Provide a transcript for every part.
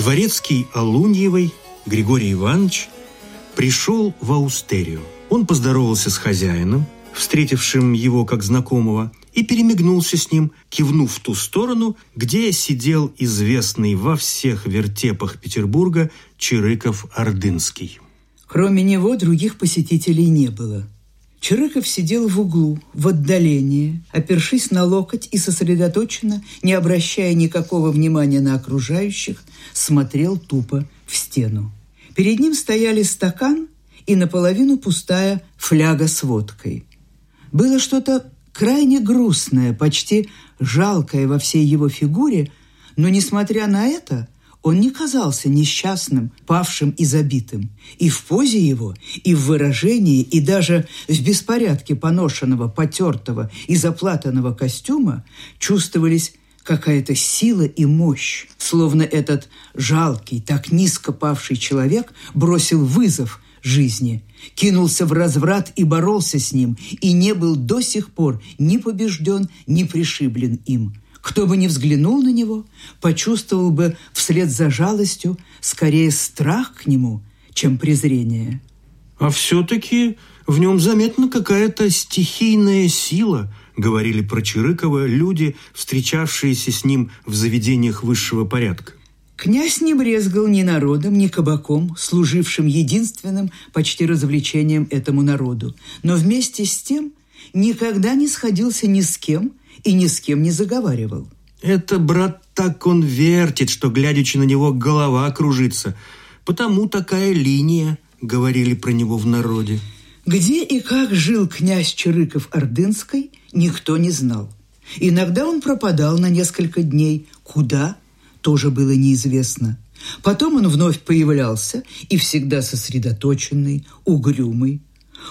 Дворецкий Алуньевой Григорий Иванович пришел в Аустерию. Он поздоровался с хозяином, встретившим его как знакомого, и перемигнулся с ним, кивнув в ту сторону, где сидел известный во всех вертепах Петербурга Чирыков-Ордынский. Кроме него других посетителей не было. Чирыков сидел в углу, в отдалении, опершись на локоть и сосредоточенно, не обращая никакого внимания на окружающих, смотрел тупо в стену. Перед ним стояли стакан и наполовину пустая фляга с водкой. Было что-то крайне грустное, почти жалкое во всей его фигуре, но, несмотря на это, он не казался несчастным, павшим и забитым. И в позе его, и в выражении, и даже в беспорядке поношенного, потертого и заплатанного костюма чувствовались какая-то сила и мощь, словно этот жалкий, так низко павший человек бросил вызов жизни, кинулся в разврат и боролся с ним, и не был до сих пор ни побежден, ни пришиблен им. Кто бы ни взглянул на него, почувствовал бы вслед за жалостью скорее страх к нему, чем презрение. А все-таки в нем заметна какая-то стихийная сила, говорили про Чирыкова люди, встречавшиеся с ним в заведениях высшего порядка. Князь не брезгал ни народом, ни кабаком, служившим единственным почти развлечением этому народу. Но вместе с тем никогда не сходился ни с кем и ни с кем не заговаривал. Это, брат, так он вертит, что, глядячи на него, голова кружится. Потому такая линия, говорили про него в народе. Где и как жил князь Чирыков-Ордынской, никто не знал. Иногда он пропадал на несколько дней. Куда – тоже было неизвестно. Потом он вновь появлялся, и всегда сосредоточенный, угрюмый.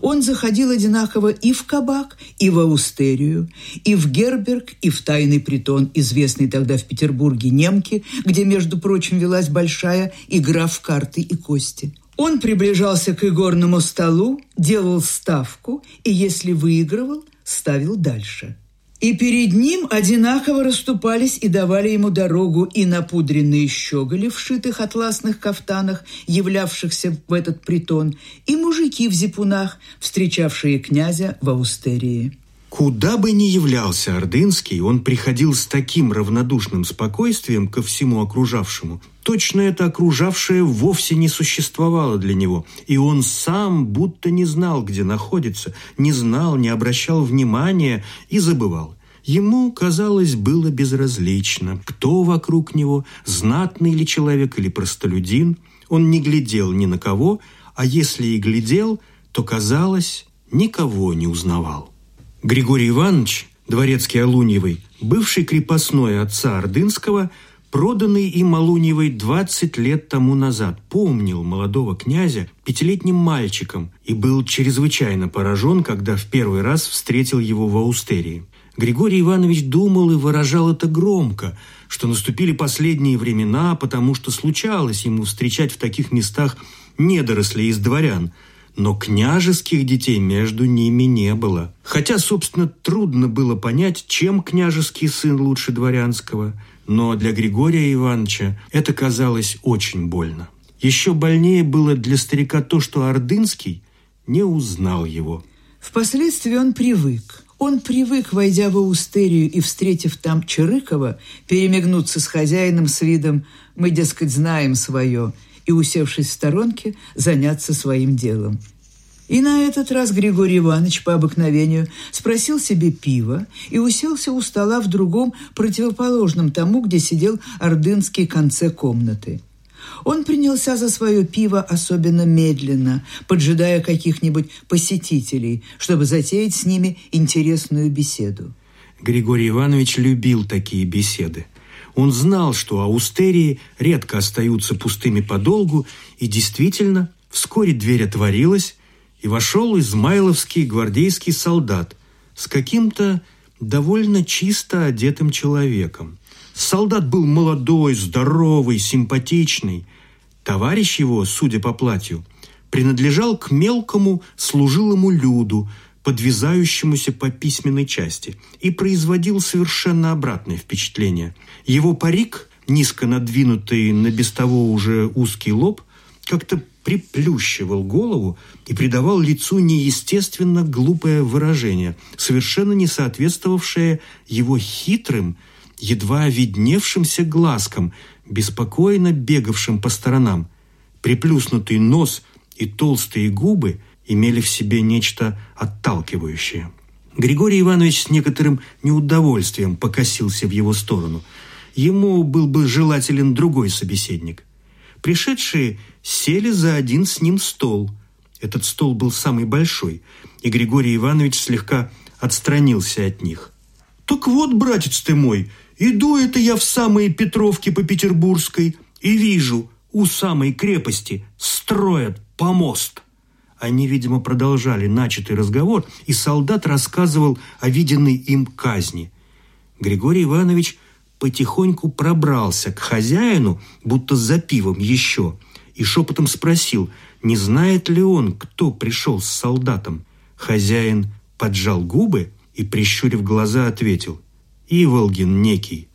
Он заходил одинаково и в кабак, и в аустерию, и в Герберг, и в тайный притон, известный тогда в Петербурге немки, где, между прочим, велась большая игра в карты и кости. Он приближался к игорному столу, делал ставку, и если выигрывал, ставил дальше – и перед ним одинаково расступались и давали ему дорогу и напудренные щеголи в шитых атласных кафтанах, являвшихся в этот притон, и мужики в зипунах, встречавшие князя в Аустерии. Куда бы ни являлся Ордынский, он приходил с таким равнодушным спокойствием ко всему окружавшему. Точно это окружавшее вовсе не существовало для него, и он сам будто не знал, где находится, не знал, не обращал внимания и забывал. Ему, казалось, было безразлично, кто вокруг него, знатный ли человек или простолюдин. Он не глядел ни на кого, а если и глядел, то, казалось, никого не узнавал. Григорий Иванович, дворецкий Алуньевой, бывший крепостной отца Ордынского, проданный им Алуньевой 20 лет тому назад, помнил молодого князя пятилетним мальчиком и был чрезвычайно поражен, когда в первый раз встретил его в Аустерии. Григорий Иванович думал и выражал это громко, что наступили последние времена, потому что случалось ему встречать в таких местах недорослей из дворян – но княжеских детей между ними не было. Хотя, собственно, трудно было понять, чем княжеский сын лучше дворянского, но для Григория Ивановича это казалось очень больно. Еще больнее было для старика то, что Ордынский не узнал его. Впоследствии он привык. Он привык, войдя в Аустерию и встретив там Чирыкова, перемигнуться с хозяином с видом «мы, дескать, знаем свое», и, усевшись в сторонке, заняться своим делом. И на этот раз Григорий Иванович по обыкновению спросил себе пива и уселся у стола в другом, противоположном тому, где сидел ордынский конце комнаты. Он принялся за свое пиво особенно медленно, поджидая каких-нибудь посетителей, чтобы затеять с ними интересную беседу. Григорий Иванович любил такие беседы. Он знал, что аустерии редко остаются пустыми подолгу, и действительно, вскоре дверь отворилась, и вошел измайловский гвардейский солдат с каким-то довольно чисто одетым человеком. Солдат был молодой, здоровый, симпатичный. Товарищ его, судя по платью, принадлежал к мелкому служилому люду – подвязающемуся по письменной части, и производил совершенно обратное впечатление. Его парик низко надвинутый на без того уже узкий лоб, как-то приплющивал голову и придавал лицу неестественно глупое выражение, совершенно не соответствовавшее его хитрым, едва видневшимся глазкам, беспокойно бегавшим по сторонам. Приплюснутый нос и толстые губы имели в себе нечто отталкивающее. Григорий Иванович с некоторым неудовольствием покосился в его сторону. Ему был бы желателен другой собеседник. Пришедшие сели за один с ним стол. Этот стол был самый большой, и Григорий Иванович слегка отстранился от них. «Так вот, братец ты мой, иду это я в самые Петровки по Петербургской и вижу, у самой крепости строят помост». Они, видимо, продолжали начатый разговор, и солдат рассказывал о виденной им казни. Григорий Иванович потихоньку пробрался к хозяину, будто за пивом еще, и шепотом спросил, не знает ли он, кто пришел с солдатом. Хозяин поджал губы и, прищурив глаза, ответил, «Иволгин некий,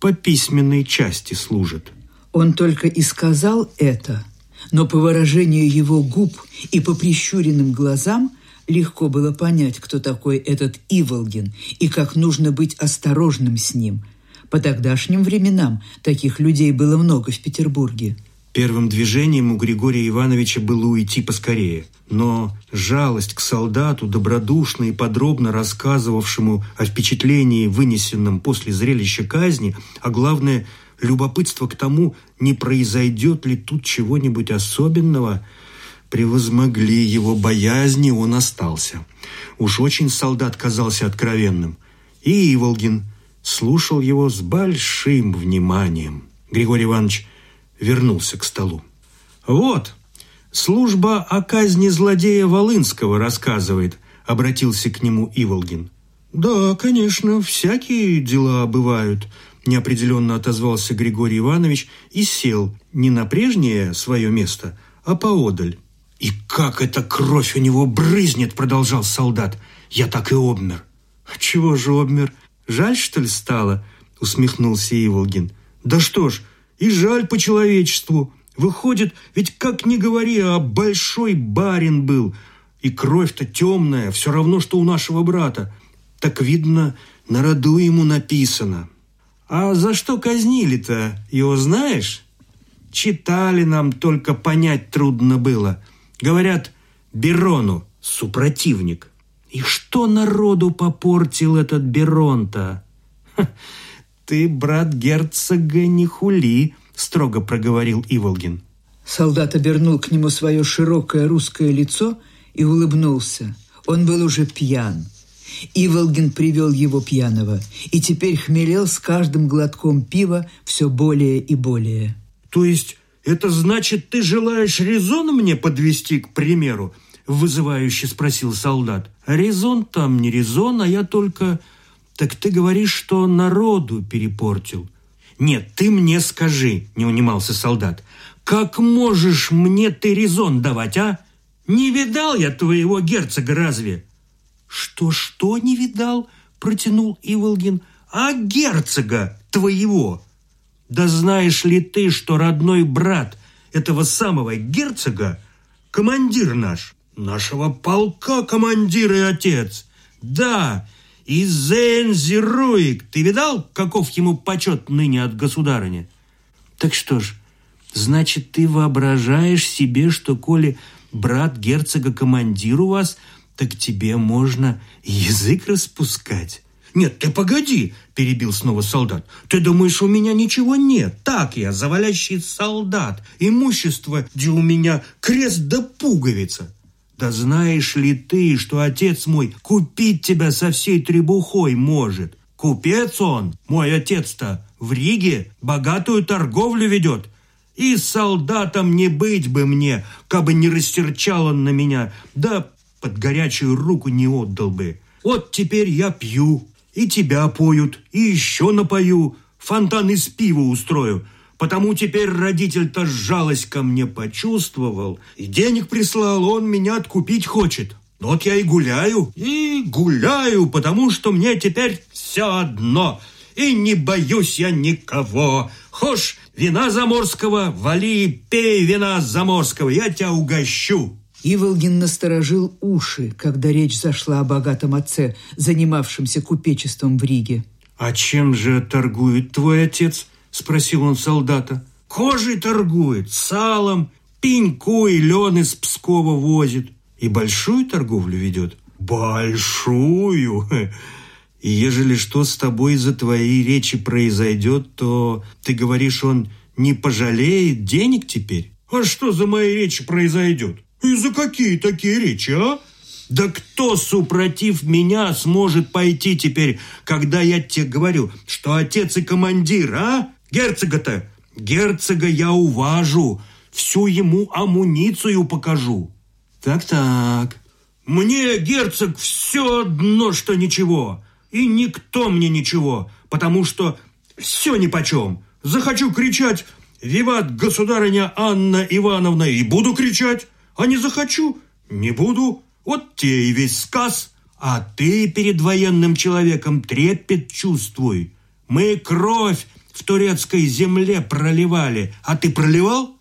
по письменной части служит». Он только и сказал это – но по выражению его губ и по прищуренным глазам легко было понять, кто такой этот Иволгин и как нужно быть осторожным с ним. По тогдашним временам таких людей было много в Петербурге. Первым движением у Григория Ивановича было уйти поскорее. Но жалость к солдату, добродушно и подробно рассказывавшему о впечатлении, вынесенном после зрелища казни, а главное – любопытство к тому, не произойдет ли тут чего-нибудь особенного, превозмогли его боязни, он остался. Уж очень солдат казался откровенным. И Иволгин слушал его с большим вниманием. Григорий Иванович вернулся к столу. «Вот, служба о казни злодея Волынского рассказывает», — обратился к нему Иволгин. «Да, конечно, всякие дела бывают», неопределенно отозвался Григорий Иванович и сел не на прежнее свое место, а поодаль. «И как эта кровь у него брызнет!» – продолжал солдат. «Я так и обмер». «А «Чего же обмер? Жаль, что ли, стало?» – усмехнулся Иволгин. «Да что ж, и жаль по человечеству. Выходит, ведь как ни говори, а большой барин был. И кровь-то темная, все равно, что у нашего брата. Так, видно, на роду ему написано. А за что казнили-то, его знаешь? Читали нам, только понять трудно было. Говорят, Берону, супротивник. И что народу попортил этот Берон-то? Ты, брат герцога, не хули, строго проговорил Иволгин. Солдат обернул к нему свое широкое русское лицо и улыбнулся. Он был уже пьян. Иволгин привел его пьяного, и теперь хмелел с каждым глотком пива все более и более. «То есть это значит, ты желаешь резон мне подвести к примеру?» вызывающе спросил солдат. «Резон там не резон, а я только...» «Так ты говоришь, что народу перепортил?» «Нет, ты мне скажи», — не унимался солдат. «Как можешь мне ты резон давать, а? Не видал я твоего герцога разве?» «Что-что не видал?» – протянул Иволгин. «А герцога твоего!» «Да знаешь ли ты, что родной брат этого самого герцога – командир наш, нашего полка командир и отец? Да, и Зензируик, ты видал, каков ему почет ныне от государыни?» «Так что ж, значит, ты воображаешь себе, что коли брат герцога командир у вас – так тебе можно язык распускать. «Нет, ты погоди!» – перебил снова солдат. «Ты думаешь, у меня ничего нет? Так я, завалящий солдат. Имущество, где у меня крест да пуговица. Да знаешь ли ты, что отец мой купить тебя со всей требухой может? Купец он, мой отец-то, в Риге богатую торговлю ведет. И солдатом не быть бы мне, кабы не растерчал он на меня. Да под горячую руку не отдал бы. Вот теперь я пью, и тебя поют, и еще напою, фонтан из пива устрою. Потому теперь родитель-то жалость ко мне почувствовал, и денег прислал, он меня откупить хочет. Вот я и гуляю, и гуляю, потому что мне теперь все одно, и не боюсь я никого. Хошь вина заморского, вали и пей вина заморского, я тебя угощу. Иволгин насторожил уши, когда речь зашла о богатом отце, занимавшемся купечеством в Риге. «А чем же торгует твой отец?» – спросил он солдата. «Кожей торгует, салом, пеньку и лен из Пскова возит. И большую торговлю ведет?» «Большую!» И ежели что с тобой из-за твоей речи произойдет, то ты говоришь, он не пожалеет денег теперь? А что за мои речи произойдет? И за какие такие речи, а? Да кто, супротив меня, сможет пойти теперь, когда я тебе говорю, что отец и командир, а? Герцога-то, герцога я уважу, всю ему амуницию покажу. Так-так, мне, герцог, все одно, что ничего и никто мне ничего, потому что все нипочем. Захочу кричать «Виват, государыня Анна Ивановна!» и буду кричать, а не захочу – не буду. Вот те и весь сказ. А ты перед военным человеком трепет чувствуй. Мы кровь в турецкой земле проливали, а ты проливал?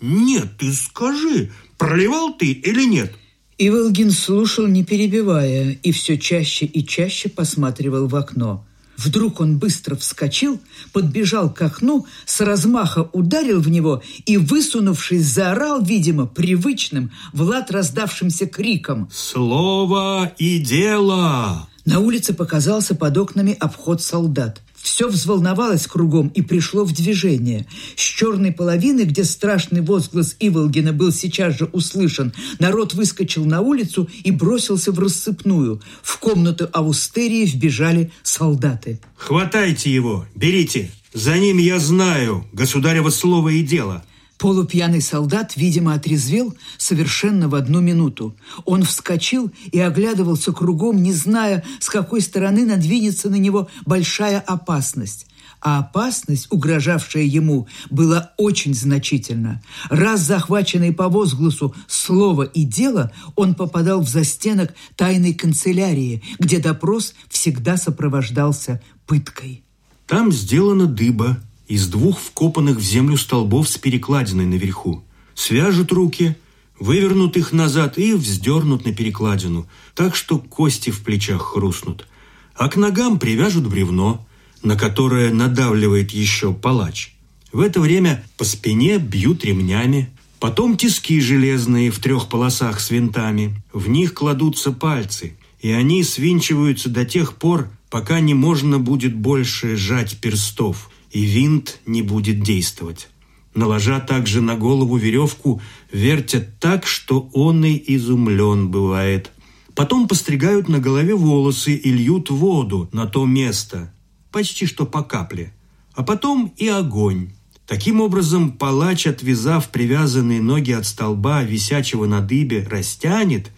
Нет, ты скажи, проливал ты или нет?» Иволгин слушал, не перебивая, и все чаще и чаще посматривал в окно. Вдруг он быстро вскочил, подбежал к окну, с размаха ударил в него и, высунувшись, заорал, видимо, привычным, Влад раздавшимся криком. «Слово и дело!» На улице показался под окнами обход солдат. Все взволновалось кругом и пришло в движение. С черной половины, где страшный возглас Иволгина был сейчас же услышан, народ выскочил на улицу и бросился в рассыпную. В комнату Аустерии вбежали солдаты. «Хватайте его, берите! За ним я знаю, государево слово и дело!» Полупьяный солдат, видимо, отрезвел совершенно в одну минуту. Он вскочил и оглядывался кругом, не зная, с какой стороны надвинется на него большая опасность. А опасность, угрожавшая ему, была очень значительна. Раз захваченный по возгласу слово и дело, он попадал в застенок тайной канцелярии, где допрос всегда сопровождался пыткой. Там сделана дыба, из двух вкопанных в землю столбов с перекладиной наверху. Свяжут руки, вывернут их назад и вздернут на перекладину, так что кости в плечах хрустнут. А к ногам привяжут бревно, на которое надавливает еще палач. В это время по спине бьют ремнями, потом тиски железные в трех полосах с винтами. В них кладутся пальцы, и они свинчиваются до тех пор, пока не можно будет больше сжать перстов – и винт не будет действовать. Наложа также на голову веревку, вертят так, что он и изумлен бывает. Потом постригают на голове волосы и льют воду на то место, почти что по капле. А потом и огонь. Таким образом, палач, отвязав привязанные ноги от столба, висячего на дыбе, растянет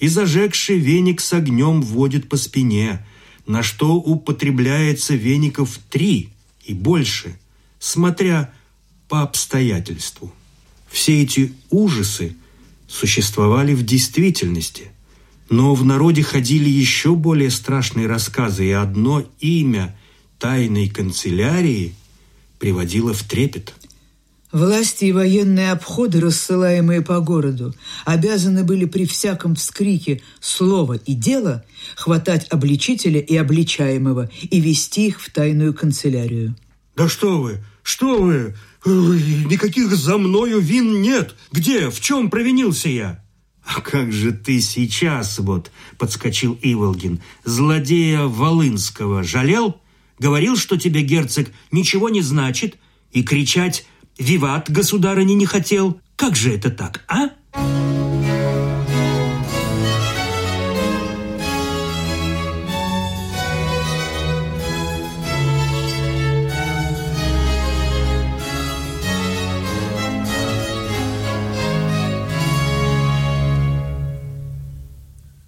и, зажегший веник с огнем, вводит по спине, на что употребляется веников три – и больше, смотря по обстоятельству. Все эти ужасы существовали в действительности, но в народе ходили еще более страшные рассказы, и одно имя тайной канцелярии приводило в трепет – Власти и военные обходы, рассылаемые по городу, обязаны были при всяком вскрике слова и дела хватать обличителя и обличаемого и вести их в тайную канцелярию. «Да что вы, что вы! Никаких за мною вин нет! Где, в чем провинился я?» «А как же ты сейчас вот?» – подскочил Иволгин. «Злодея Волынского жалел? Говорил, что тебе герцог ничего не значит? И кричать «Виват, государыня, не хотел. Как же это так, а?»